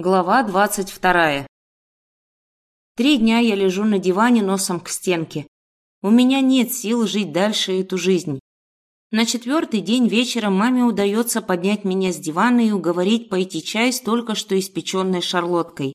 Глава двадцать вторая. Три дня я лежу на диване носом к стенке. У меня нет сил жить дальше эту жизнь. На четвертый день вечером маме удается поднять меня с дивана и уговорить пойти чай с только что испеченной шарлоткой.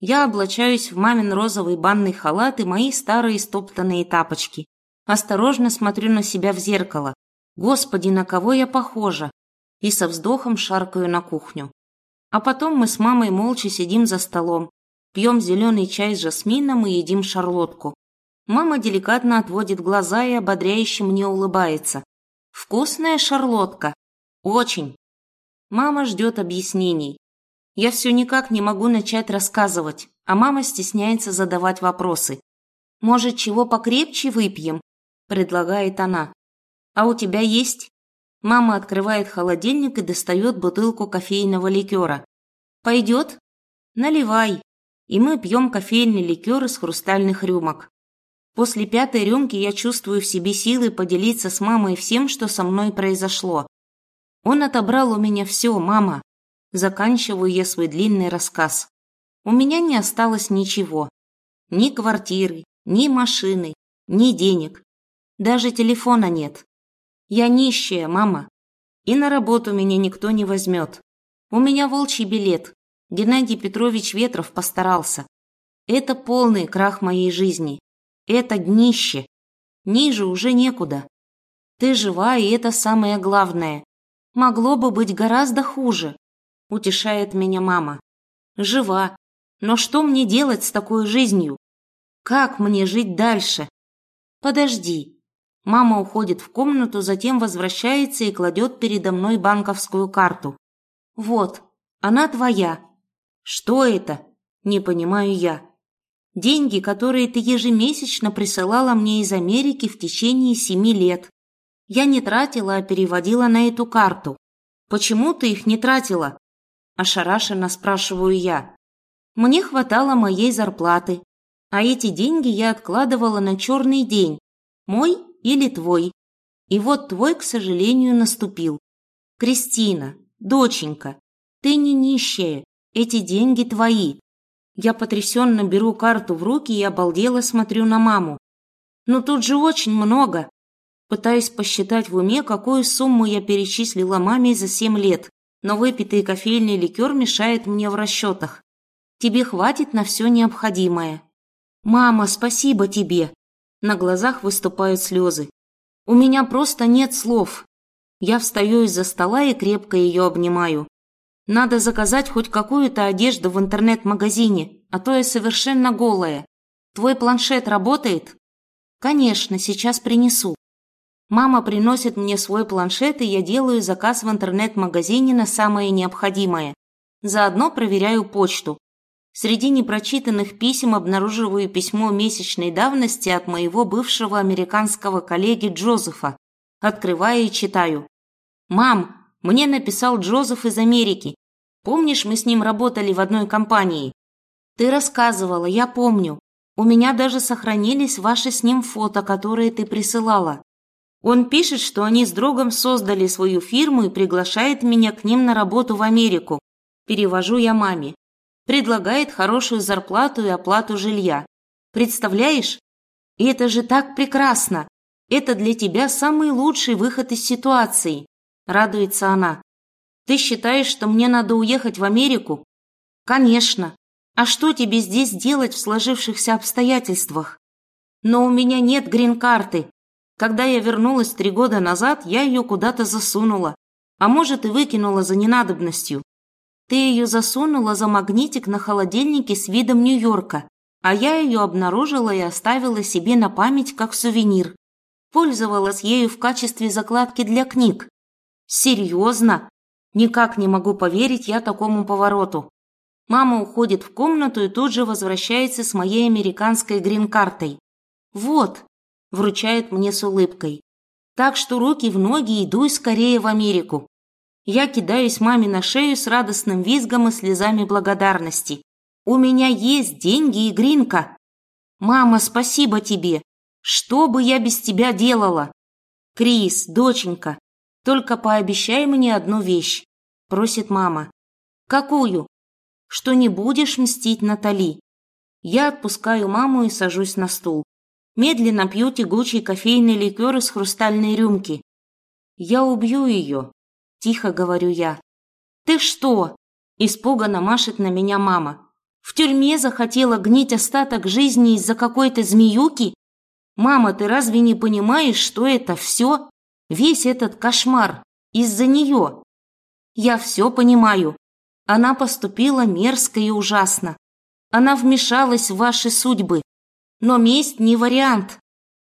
Я облачаюсь в мамин розовый банный халат и мои старые стоптанные тапочки. Осторожно смотрю на себя в зеркало. Господи, на кого я похожа? И со вздохом шаркаю на кухню. А потом мы с мамой молча сидим за столом, пьем зеленый чай с жасмином и едим шарлотку. Мама деликатно отводит глаза и ободряюще мне улыбается. «Вкусная шарлотка? Очень!» Мама ждет объяснений. Я все никак не могу начать рассказывать, а мама стесняется задавать вопросы. «Может, чего покрепче выпьем?» – предлагает она. «А у тебя есть?» Мама открывает холодильник и достает бутылку кофейного ликера. «Пойдет?» «Наливай!» И мы пьем кофейный ликер из хрустальных рюмок. После пятой рюмки я чувствую в себе силы поделиться с мамой всем, что со мной произошло. Он отобрал у меня все, мама. Заканчиваю я свой длинный рассказ. У меня не осталось ничего. Ни квартиры, ни машины, ни денег. Даже телефона нет. Я нищая, мама. И на работу меня никто не возьмет. У меня волчий билет. Геннадий Петрович Ветров постарался. Это полный крах моей жизни. Это днище. Ниже уже некуда. Ты жива, и это самое главное. Могло бы быть гораздо хуже, утешает меня мама. Жива. Но что мне делать с такой жизнью? Как мне жить дальше? Подожди, Мама уходит в комнату, затем возвращается и кладет передо мной банковскую карту. «Вот, она твоя». «Что это?» – не понимаю я. «Деньги, которые ты ежемесячно присылала мне из Америки в течение семи лет. Я не тратила, а переводила на эту карту. Почему ты их не тратила?» Ошарашенно спрашиваю я. Мне хватало моей зарплаты, а эти деньги я откладывала на черный день, мой или твой. И вот твой, к сожалению, наступил. Кристина, доченька, ты не нищая, эти деньги твои. Я потрясенно беру карту в руки и обалдело смотрю на маму. Но тут же очень много. Пытаюсь посчитать в уме, какую сумму я перечислила маме за семь лет, но выпитый кофейный ликер мешает мне в расчетах. Тебе хватит на все необходимое. Мама, спасибо тебе. На глазах выступают слезы. У меня просто нет слов. Я встаю из-за стола и крепко ее обнимаю. Надо заказать хоть какую-то одежду в интернет-магазине, а то я совершенно голая. Твой планшет работает? Конечно, сейчас принесу. Мама приносит мне свой планшет, и я делаю заказ в интернет-магазине на самое необходимое. Заодно проверяю почту. Среди непрочитанных писем обнаруживаю письмо месячной давности от моего бывшего американского коллеги Джозефа. Открываю и читаю. «Мам, мне написал Джозеф из Америки. Помнишь, мы с ним работали в одной компании?» «Ты рассказывала, я помню. У меня даже сохранились ваши с ним фото, которые ты присылала. Он пишет, что они с другом создали свою фирму и приглашает меня к ним на работу в Америку. Перевожу я маме предлагает хорошую зарплату и оплату жилья. Представляешь? И это же так прекрасно! Это для тебя самый лучший выход из ситуации, радуется она. Ты считаешь, что мне надо уехать в Америку? Конечно. А что тебе здесь делать в сложившихся обстоятельствах? Но у меня нет грин-карты. Когда я вернулась три года назад, я ее куда-то засунула. А может и выкинула за ненадобностью. Ты ее засунула за магнитик на холодильнике с видом Нью-Йорка, а я ее обнаружила и оставила себе на память как сувенир. Пользовалась ею в качестве закладки для книг. Серьезно? Никак не могу поверить я такому повороту. Мама уходит в комнату и тут же возвращается с моей американской грин-картой. «Вот», – вручает мне с улыбкой. «Так что руки в ноги и дуй скорее в Америку. Я кидаюсь маме на шею с радостным визгом и слезами благодарности. «У меня есть деньги и гринка!» «Мама, спасибо тебе! Что бы я без тебя делала?» «Крис, доченька, только пообещай мне одну вещь», – просит мама. «Какую?» что не будешь мстить Натали. Я отпускаю маму и сажусь на стул. Медленно пью тягучий кофейный ликер из хрустальной рюмки. «Я убью ее», – тихо говорю я. «Ты что?» – испуганно машет на меня мама. «В тюрьме захотела гнить остаток жизни из-за какой-то змеюки? Мама, ты разве не понимаешь, что это все? Весь этот кошмар из-за нее?» «Я все понимаю. Она поступила мерзко и ужасно. Она вмешалась в ваши судьбы. Но месть не вариант.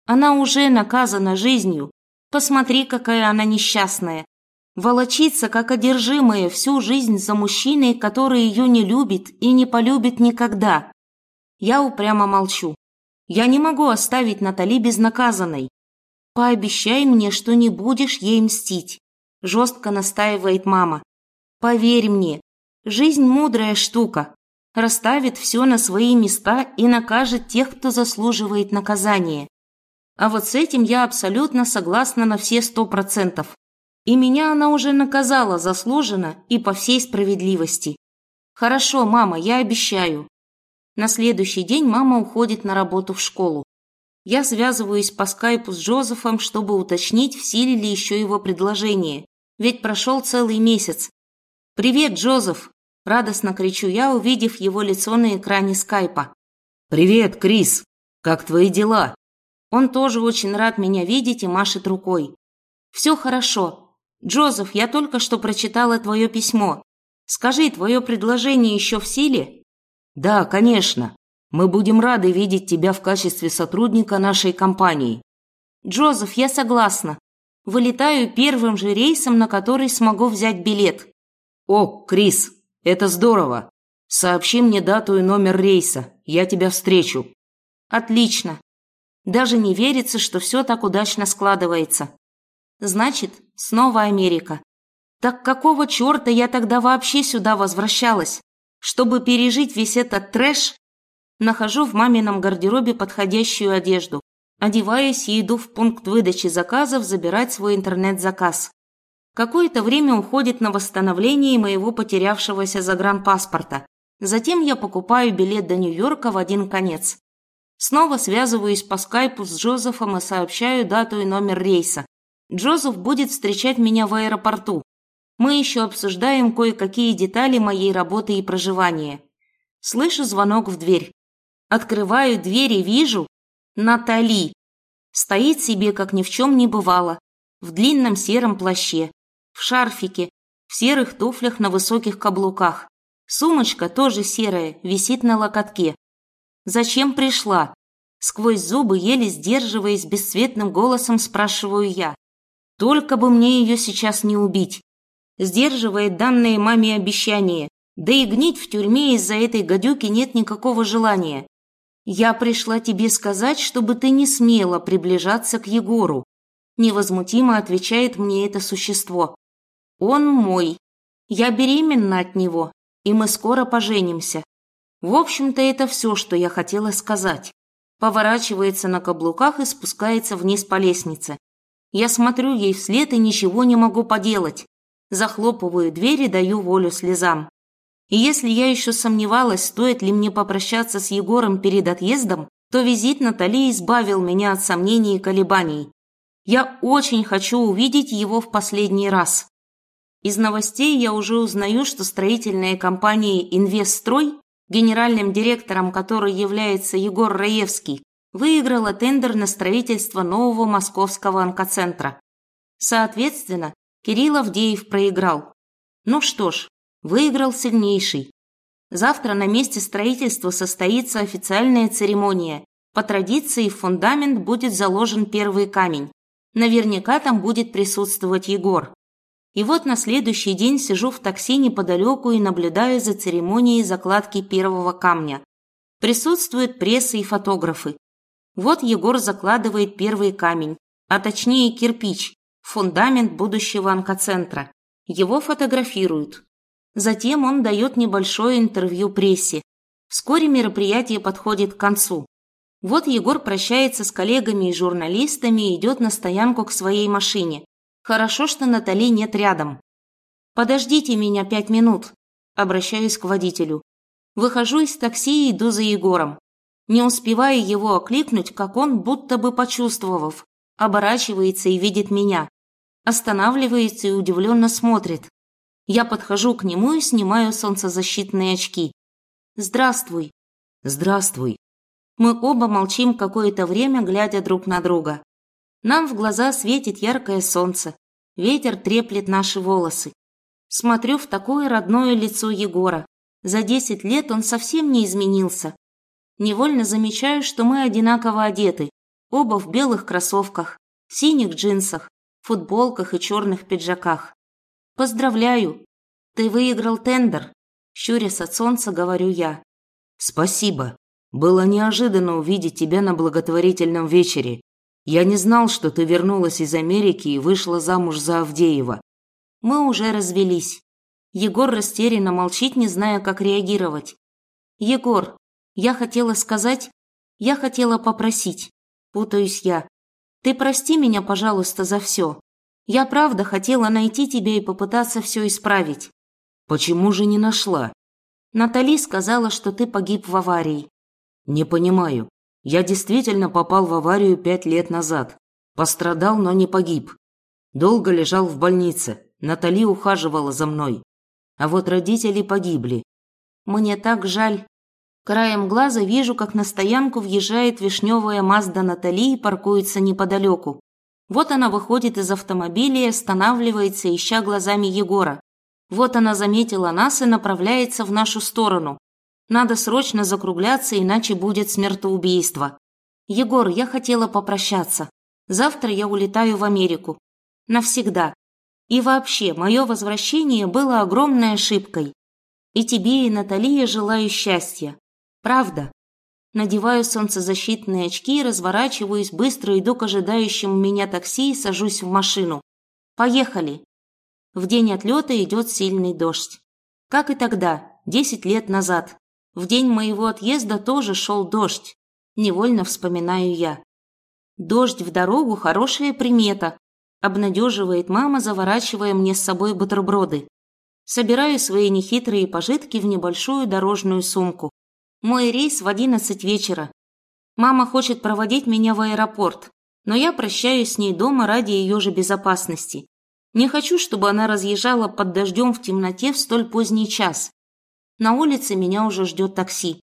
Она уже наказана жизнью. Посмотри, какая она несчастная. Волочится, как одержимая, всю жизнь за мужчиной, который ее не любит и не полюбит никогда. Я упрямо молчу. Я не могу оставить Натали безнаказанной. Пообещай мне, что не будешь ей мстить. Жестко настаивает мама. Поверь мне, жизнь мудрая штука расставит все на свои места и накажет тех, кто заслуживает наказания. А вот с этим я абсолютно согласна на все сто процентов. И меня она уже наказала заслуженно и по всей справедливости. Хорошо, мама, я обещаю. На следующий день мама уходит на работу в школу. Я связываюсь по скайпу с Джозефом, чтобы уточнить, в силе ли еще его предложение. Ведь прошел целый месяц. «Привет, Джозеф!» Радостно кричу я, увидев его лицо на экране скайпа. «Привет, Крис! Как твои дела?» Он тоже очень рад меня видеть и машет рукой. «Все хорошо. Джозеф, я только что прочитала твое письмо. Скажи, твое предложение еще в силе?» «Да, конечно. Мы будем рады видеть тебя в качестве сотрудника нашей компании». «Джозеф, я согласна. Вылетаю первым же рейсом, на который смогу взять билет». «О, Крис, это здорово. Сообщи мне дату и номер рейса. Я тебя встречу. Отлично. Даже не верится, что все так удачно складывается. Значит, снова Америка. Так какого черта я тогда вообще сюда возвращалась? Чтобы пережить весь этот трэш? Нахожу в мамином гардеробе подходящую одежду. Одеваюсь и иду в пункт выдачи заказов забирать свой интернет-заказ. Какое-то время уходит на восстановление моего потерявшегося загранпаспорта. Затем я покупаю билет до Нью-Йорка в один конец. Снова связываюсь по скайпу с Джозефом и сообщаю дату и номер рейса. Джозеф будет встречать меня в аэропорту. Мы еще обсуждаем кое-какие детали моей работы и проживания. Слышу звонок в дверь. Открываю дверь и вижу Натали. Стоит себе, как ни в чем не бывало, в длинном сером плаще, в шарфике, в серых туфлях на высоких каблуках. Сумочка тоже серая, висит на локотке. «Зачем пришла?» Сквозь зубы, еле сдерживаясь, бесцветным голосом спрашиваю я. «Только бы мне ее сейчас не убить!» Сдерживает данные маме обещание. Да и гнить в тюрьме из-за этой гадюки нет никакого желания. Я пришла тебе сказать, чтобы ты не смела приближаться к Егору. Невозмутимо отвечает мне это существо. Он мой. Я беременна от него, и мы скоро поженимся. В общем-то, это все, что я хотела сказать. Поворачивается на каблуках и спускается вниз по лестнице. Я смотрю ей вслед и ничего не могу поделать. Захлопываю дверь и даю волю слезам. И если я еще сомневалась, стоит ли мне попрощаться с Егором перед отъездом, то визит Натали избавил меня от сомнений и колебаний. Я очень хочу увидеть его в последний раз. Из новостей я уже узнаю, что строительная компания «Инвестстрой», генеральным директором которой является Егор Раевский, выиграла тендер на строительство нового московского онкоцентра. Соответственно, Кирилл Авдеев проиграл. Ну что ж, выиграл сильнейший. Завтра на месте строительства состоится официальная церемония. По традиции в фундамент будет заложен первый камень. Наверняка там будет присутствовать Егор. И вот на следующий день сижу в такси неподалеку и наблюдаю за церемонией закладки первого камня. Присутствуют пресса и фотографы. Вот Егор закладывает первый камень, а точнее кирпич, фундамент будущего онкоцентра. Его фотографируют. Затем он дает небольшое интервью прессе. Вскоре мероприятие подходит к концу. Вот Егор прощается с коллегами и журналистами и идет на стоянку к своей машине. Хорошо, что Натали нет рядом. «Подождите меня пять минут», – обращаюсь к водителю. Выхожу из такси и иду за Егором. Не успеваю его окликнуть, как он, будто бы почувствовав, оборачивается и видит меня. Останавливается и удивленно смотрит. Я подхожу к нему и снимаю солнцезащитные очки. «Здравствуй». «Здравствуй». Мы оба молчим какое-то время, глядя друг на друга. Нам в глаза светит яркое солнце. Ветер треплет наши волосы. Смотрю в такое родное лицо Егора. За десять лет он совсем не изменился. Невольно замечаю, что мы одинаково одеты. Оба в белых кроссовках, синих джинсах, футболках и черных пиджаках. Поздравляю! Ты выиграл тендер. Щурясь от солнца, говорю я. Спасибо. Было неожиданно увидеть тебя на благотворительном вечере. Я не знал, что ты вернулась из Америки и вышла замуж за Авдеева. Мы уже развелись. Егор растерянно молчит, не зная, как реагировать. Егор, я хотела сказать, я хотела попросить. Путаюсь я. Ты прости меня, пожалуйста, за все. Я правда хотела найти тебя и попытаться все исправить. Почему же не нашла? Натали сказала, что ты погиб в аварии. Не понимаю. Я действительно попал в аварию пять лет назад. Пострадал, но не погиб. Долго лежал в больнице. Натали ухаживала за мной. А вот родители погибли. Мне так жаль. Краем глаза вижу, как на стоянку въезжает вишневая Мазда Натали и паркуется неподалеку. Вот она выходит из автомобиля и останавливается, ища глазами Егора. Вот она заметила нас и направляется в нашу сторону. Надо срочно закругляться, иначе будет смертоубийство. Егор, я хотела попрощаться. Завтра я улетаю в Америку. Навсегда. И вообще, мое возвращение было огромной ошибкой. И тебе, и Наталье желаю счастья. Правда. Надеваю солнцезащитные очки, разворачиваюсь, быстро иду к ожидающему меня такси и сажусь в машину. Поехали. В день отлета идет сильный дождь. Как и тогда, десять лет назад. В день моего отъезда тоже шел дождь. Невольно вспоминаю я. Дождь в дорогу – хорошая примета. Обнадеживает мама, заворачивая мне с собой бутерброды. Собираю свои нехитрые пожитки в небольшую дорожную сумку. Мой рейс в одиннадцать вечера. Мама хочет проводить меня в аэропорт, но я прощаюсь с ней дома ради ее же безопасности. Не хочу, чтобы она разъезжала под дождем в темноте в столь поздний час. На улице меня уже ждет такси.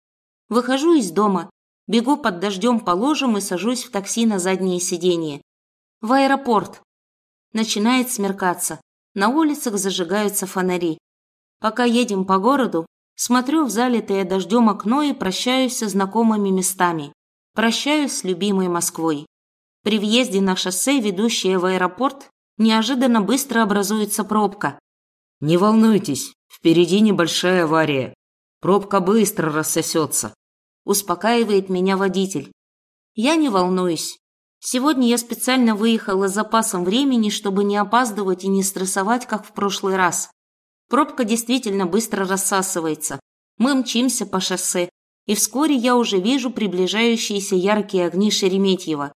Выхожу из дома, бегу под дождем по ложам и сажусь в такси на заднее сиденье. В аэропорт. Начинает смеркаться. На улицах зажигаются фонари. Пока едем по городу, Смотрю в залитое дождем окно и прощаюсь со знакомыми местами. Прощаюсь с любимой Москвой. При въезде на шоссе, ведущее в аэропорт, неожиданно быстро образуется пробка. «Не волнуйтесь, впереди небольшая авария. Пробка быстро рассосется», – успокаивает меня водитель. Я не волнуюсь. Сегодня я специально выехала с запасом времени, чтобы не опаздывать и не стрессовать, как в прошлый раз. Пробка действительно быстро рассасывается. Мы мчимся по шоссе, и вскоре я уже вижу приближающиеся яркие огни Шереметьево.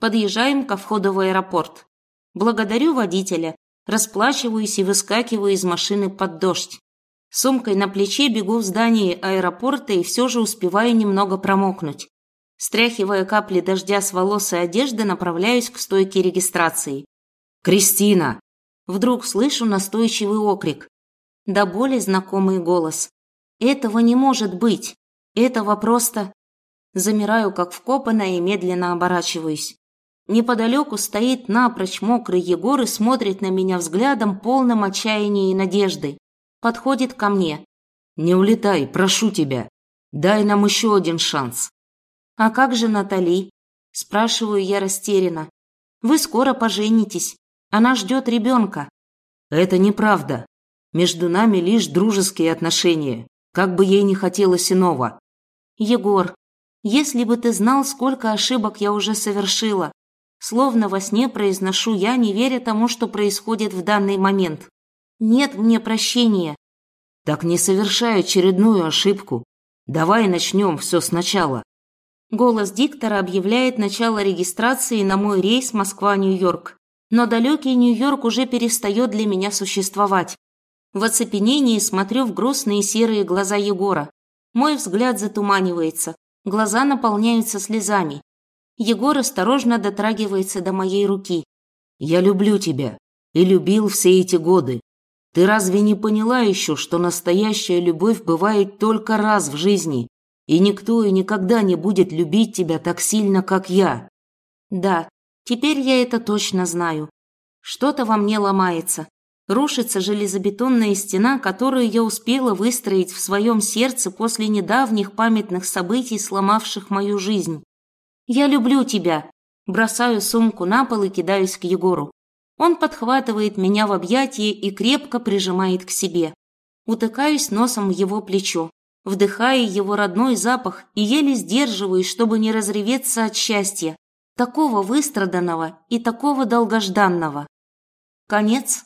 Подъезжаем ко входу в аэропорт. Благодарю водителя, расплачиваюсь и выскакиваю из машины под дождь. Сумкой на плече бегу в здание аэропорта и все же успеваю немного промокнуть. Стряхивая капли дождя с волос и одежды, направляюсь к стойке регистрации. «Кристина!» Вдруг слышу настойчивый окрик до боли знакомый голос. Этого не может быть. Этого просто... Замираю, как вкопанная, и медленно оборачиваюсь. Неподалеку стоит напрочь мокрый Егор и смотрит на меня взглядом, полным отчаяния и надежды. Подходит ко мне. «Не улетай, прошу тебя. Дай нам еще один шанс». «А как же Натали?» Спрашиваю я растерянно. «Вы скоро поженитесь. Она ждет ребенка». «Это неправда. Между нами лишь дружеские отношения, как бы ей не хотелось иного. Егор, если бы ты знал, сколько ошибок я уже совершила, словно во сне произношу я, не веря тому, что происходит в данный момент. Нет мне прощения. Так не совершай очередную ошибку. Давай начнем все сначала. Голос диктора объявляет начало регистрации на мой рейс Москва-Нью-Йорк. Но далекий Нью-Йорк уже перестает для меня существовать. В оцепенении смотрю в грустные серые глаза Егора. Мой взгляд затуманивается, глаза наполняются слезами. Егор осторожно дотрагивается до моей руки. «Я люблю тебя и любил все эти годы. Ты разве не поняла еще, что настоящая любовь бывает только раз в жизни, и никто и никогда не будет любить тебя так сильно, как я?» «Да, теперь я это точно знаю. Что-то во мне ломается. Рушится железобетонная стена, которую я успела выстроить в своем сердце после недавних памятных событий, сломавших мою жизнь. «Я люблю тебя!» Бросаю сумку на пол и кидаюсь к Егору. Он подхватывает меня в объятия и крепко прижимает к себе. Утыкаюсь носом в его плечо, вдыхая его родной запах и еле сдерживаюсь, чтобы не разреветься от счастья, такого выстраданного и такого долгожданного. Конец